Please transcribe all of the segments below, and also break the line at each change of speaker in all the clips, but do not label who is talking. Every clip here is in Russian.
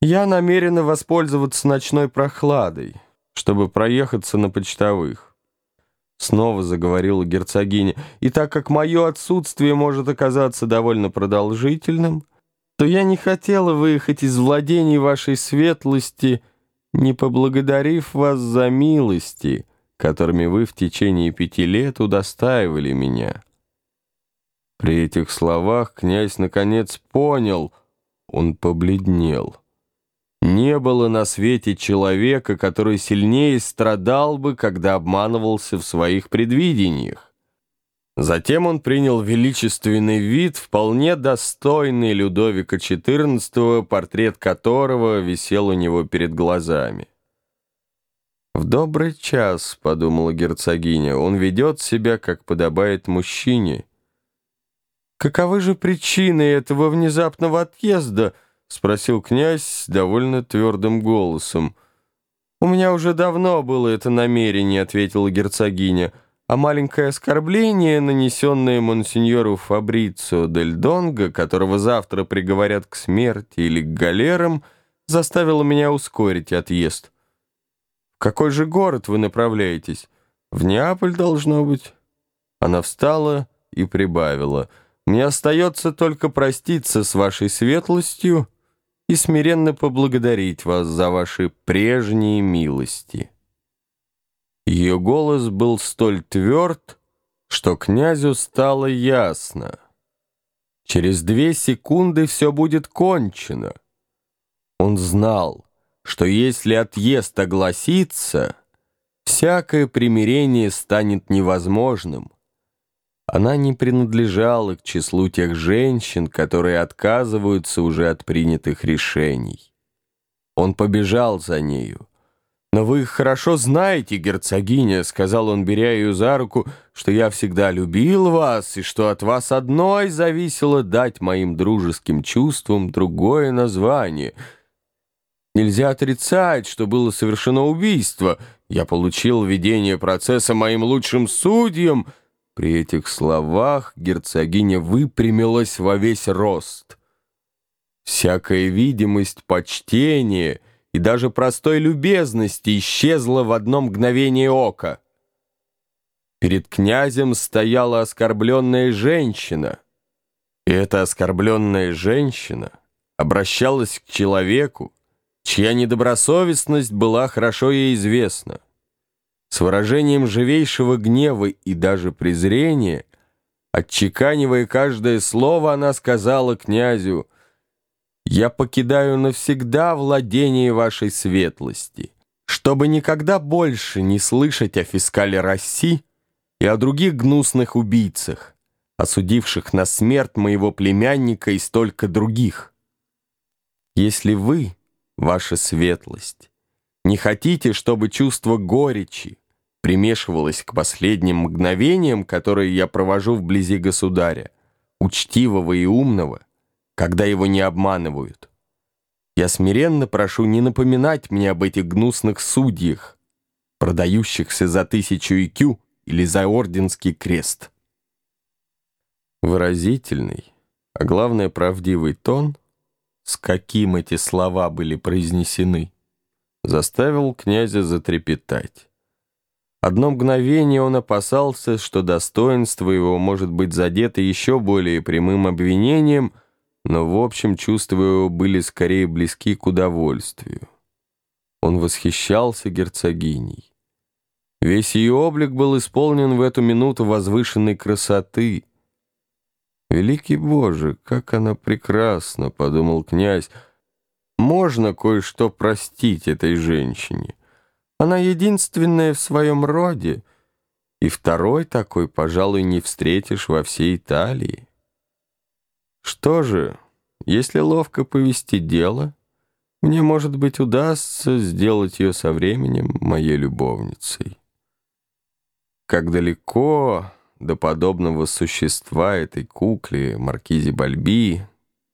Я намерена воспользоваться ночной прохладой, чтобы проехаться на почтовых. Снова заговорила герцогиня, и так как мое отсутствие может оказаться довольно продолжительным, то я не хотела выехать из владений вашей светлости, не поблагодарив вас за милости, которыми вы в течение пяти лет удостаивали меня». При этих словах князь наконец понял, он побледнел. Не было на свете человека, который сильнее страдал бы, когда обманывался в своих предвидениях. Затем он принял величественный вид, вполне достойный Людовика XIV, портрет которого висел у него перед глазами. «В добрый час», — подумала герцогиня, — «он ведет себя, как подобает мужчине». «Каковы же причины этого внезапного отъезда?» — спросил князь довольно твердым голосом. «У меня уже давно было это намерение», — ответила герцогиня, «а маленькое оскорбление, нанесенное монсеньору Фабрицио дель Донго, которого завтра приговорят к смерти или к галерам, заставило меня ускорить отъезд». «В какой же город вы направляетесь?» «В Неаполь, должно быть». Она встала и прибавила — мне остается только проститься с вашей светлостью и смиренно поблагодарить вас за ваши прежние милости». Ее голос был столь тверд, что князю стало ясно. Через две секунды все будет кончено. Он знал, что если отъезд огласится, всякое примирение станет невозможным. Она не принадлежала к числу тех женщин, которые отказываются уже от принятых решений. Он побежал за нею. «Но вы хорошо знаете, герцогиня», — сказал он, беря ее за руку, «что я всегда любил вас, и что от вас одной зависело дать моим дружеским чувствам другое название. Нельзя отрицать, что было совершено убийство. Я получил ведение процесса моим лучшим судьям», — при этих словах герцогиня выпрямилась во весь рост. Всякая видимость почтения и даже простой любезности исчезла в одно мгновение ока. Перед князем стояла оскорбленная женщина, и эта оскорбленная женщина обращалась к человеку, чья недобросовестность была хорошо ей известна. С выражением живейшего гнева и даже презрения, отчеканивая каждое слово, она сказала князю, «Я покидаю навсегда владение вашей светлости, чтобы никогда больше не слышать о фискале России и о других гнусных убийцах, осудивших на смерть моего племянника и столько других. Если вы, ваша светлость, не хотите, чтобы чувство горечи примешивалось к последним мгновениям, которые я провожу вблизи государя, учтивого и умного, когда его не обманывают. Я смиренно прошу не напоминать мне об этих гнусных судьях, продающихся за тысячу икю или за орденский крест. Выразительный, а главное правдивый тон, с каким эти слова были произнесены, заставил князя затрепетать. Одно мгновение он опасался, что достоинство его может быть задето еще более прямым обвинением, но в общем чувства его были скорее близки к удовольствию. Он восхищался герцогиней. Весь ее облик был исполнен в эту минуту возвышенной красоты. «Великий Боже, как она прекрасна!» — подумал князь, — можно кое-что простить этой женщине. Она единственная в своем роде, и второй такой, пожалуй, не встретишь во всей Италии. Что же, если ловко повести дело, мне, может быть, удастся сделать ее со временем моей любовницей. Как далеко до подобного существа этой кукле, маркизе Бальби,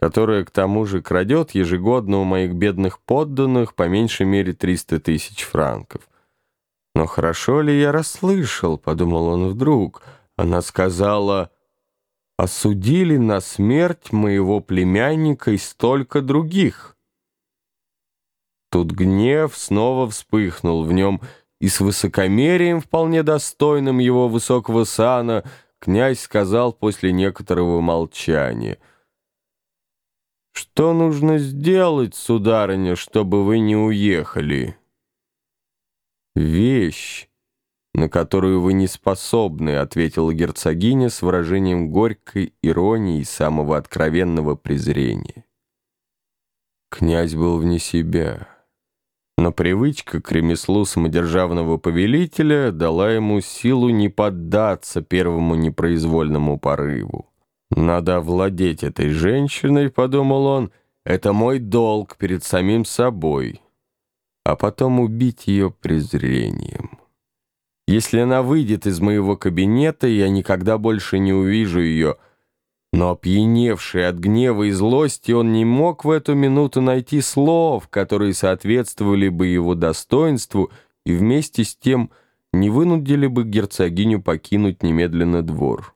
которая к тому же крадет ежегодно у моих бедных подданных по меньшей мере 300 тысяч франков. «Но хорошо ли я расслышал?» — подумал он вдруг. Она сказала, «Осудили на смерть моего племянника и столько других». Тут гнев снова вспыхнул в нем, и с высокомерием, вполне достойным его высокого сана, князь сказал после некоторого молчания. «Что нужно сделать, сударыня, чтобы вы не уехали?» «Вещь, на которую вы не способны», — ответила герцогиня с выражением горькой иронии и самого откровенного презрения. Князь был вне себя. Но привычка к ремеслу самодержавного повелителя дала ему силу не поддаться первому непроизвольному порыву. «Надо овладеть этой женщиной», — подумал он, — «это мой долг перед самим собой, а потом убить ее презрением. Если она выйдет из моего кабинета, я никогда больше не увижу ее», — но опьяневший от гнева и злости, он не мог в эту минуту найти слов, которые соответствовали бы его достоинству и вместе с тем не вынудили бы герцогиню покинуть немедленно двор.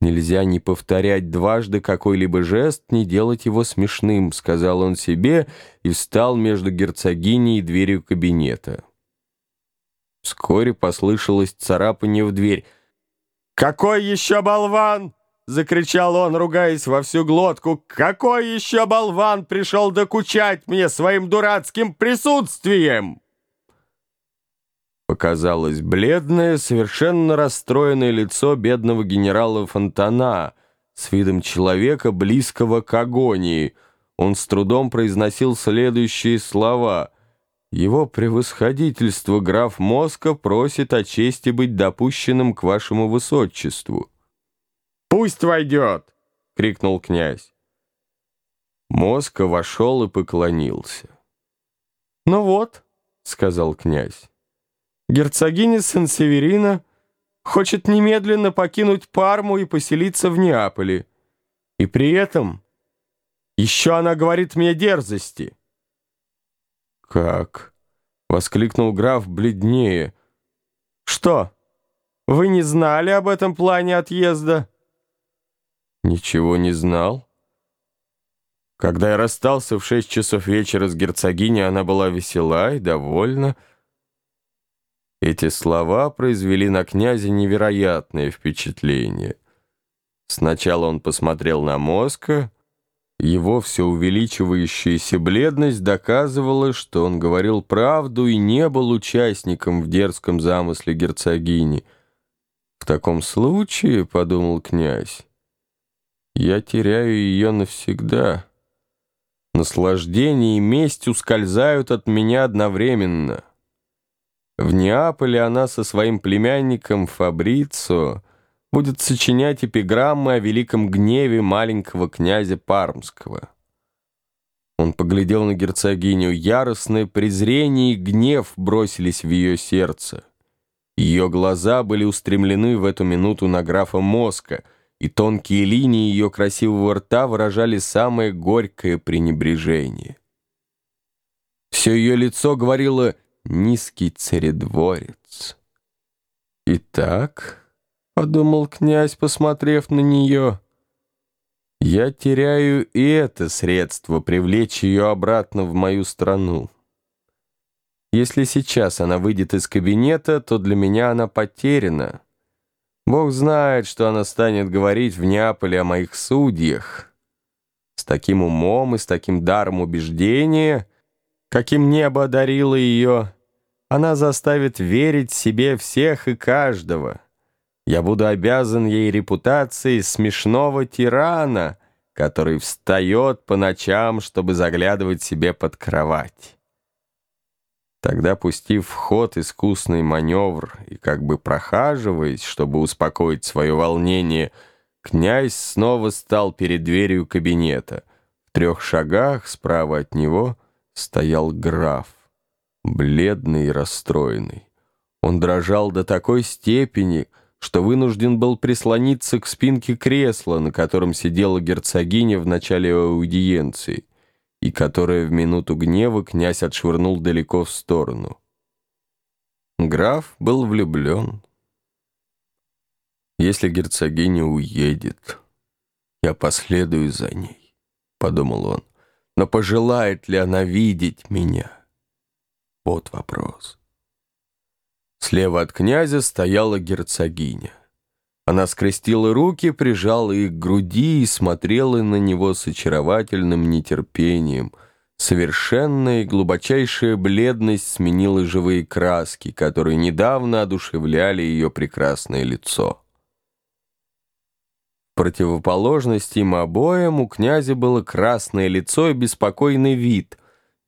«Нельзя не повторять дважды какой-либо жест, не делать его смешным», — сказал он себе и встал между герцогиней и дверью кабинета. Вскоре послышалось царапание в дверь. «Какой еще болван!» Закричал он, ругаясь во всю глотку. «Какой еще болван пришел докучать мне своим дурацким присутствием?» Показалось бледное, совершенно расстроенное лицо бедного генерала Фонтана с видом человека, близкого к агонии. Он с трудом произносил следующие слова. «Его превосходительство граф Моска просит о чести быть допущенным к вашему высочеству». «Пусть войдет!» — крикнул князь. Моска вошел и поклонился. «Ну вот», — сказал князь, — «герцогиня Сан-Северина хочет немедленно покинуть Парму и поселиться в Неаполе. И при этом еще она говорит мне дерзости». «Как?» — воскликнул граф бледнее. «Что, вы не знали об этом плане отъезда?» Ничего не знал. Когда я расстался в шесть часов вечера с герцогиней, она была весела и довольна. Эти слова произвели на князя невероятное впечатление. Сначала он посмотрел на Моска, его все увеличивающаяся бледность доказывала, что он говорил правду и не был участником в дерзком замысле герцогини. «В таком случае, — подумал князь, я теряю ее навсегда. Наслаждение и месть ускользают от меня одновременно. В Неаполе она со своим племянником Фабрицо будет сочинять эпиграммы о великом гневе маленького князя Пармского. Он поглядел на герцогиню. Яростное презрение и гнев бросились в ее сердце. Ее глаза были устремлены в эту минуту на графа Моска — и тонкие линии ее красивого рта выражали самое горькое пренебрежение. Все ее лицо говорило «низкий царедворец». «Итак», — подумал князь, посмотрев на нее, — «я теряю и это средство привлечь ее обратно в мою страну. Если сейчас она выйдет из кабинета, то для меня она потеряна». Бог знает, что она станет говорить в Неаполе о моих судьях. С таким умом и с таким даром убеждения, каким небо одарило ее, она заставит верить себе всех и каждого. Я буду обязан ей репутацией смешного тирана, который встает по ночам, чтобы заглядывать себе под кровать. Тогда, пустив в ход искусный маневр и как бы прохаживаясь, чтобы успокоить свое волнение, князь снова стал перед дверью кабинета. В трех шагах справа от него стоял граф, бледный и расстроенный. Он дрожал до такой степени, что вынужден был прислониться к спинке кресла, на котором сидела герцогиня в начале аудиенции и которое в минуту гнева князь отшвырнул далеко в сторону. Граф был влюблен. «Если герцогиня уедет, я последую за ней», — подумал он. «Но пожелает ли она видеть меня? Вот вопрос. Слева от князя стояла герцогиня. Она скрестила руки, прижала их к груди и смотрела на него с очаровательным нетерпением. Совершенная и глубочайшая бледность сменила живые краски, которые недавно одушевляли ее прекрасное лицо. Противоположность им обоим у князя было красное лицо и беспокойный вид.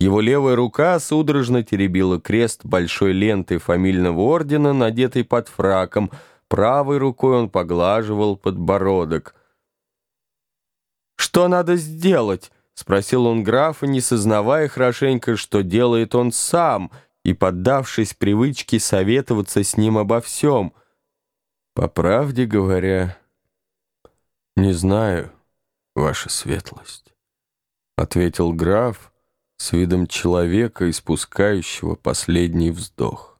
Его левая рука судорожно теребила крест большой лентой фамильного ордена, надетый под фраком — Правой рукой он поглаживал подбородок. «Что надо сделать?» — спросил он графа, не сознавая хорошенько, что делает он сам, и поддавшись привычке советоваться с ним обо всем. «По правде говоря, не знаю, ваша светлость», — ответил граф с видом человека, испускающего последний вздох.